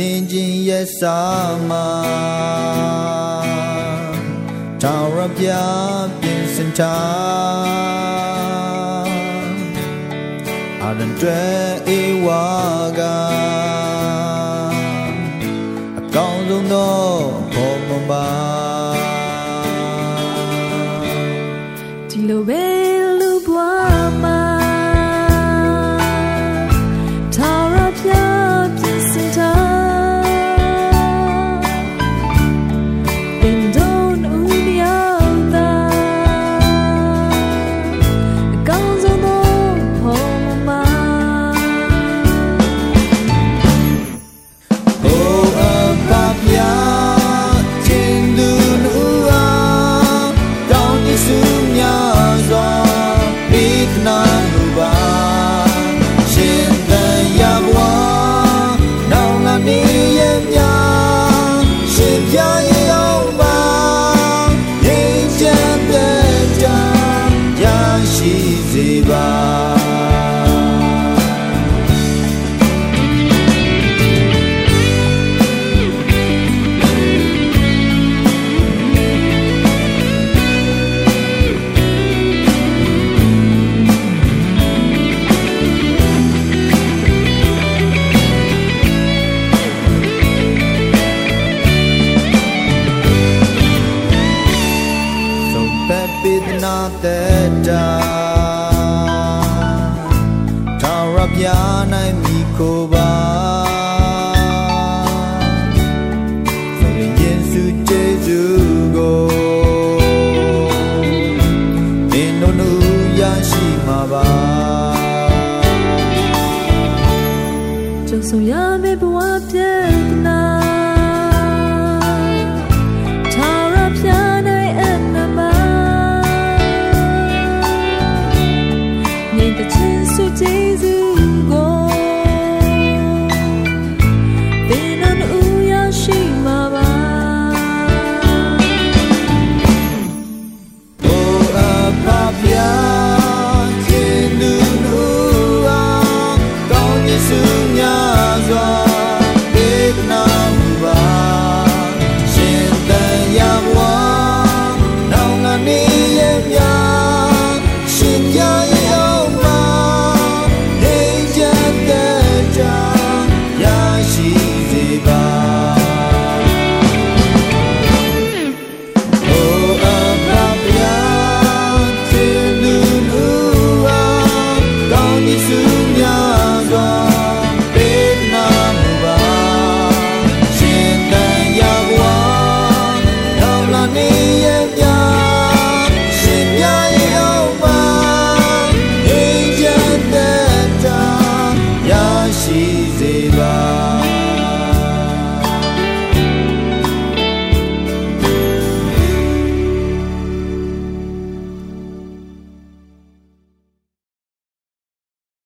စဉ်ချင်းရဲ့စာမှာတောင်ရပြပြင်စင်တာအာရန်တွေအေဝါကအကောင်းဆုံးသောဘောမ တာသာရပြနိုင်မိကိုပါဆိုရင်ယေရှုကျေးဇူးကိုနင်တို့နူရရှိမှာပါကြုံဆုံရမယ့်ဘဝပြေတနာ goodbye.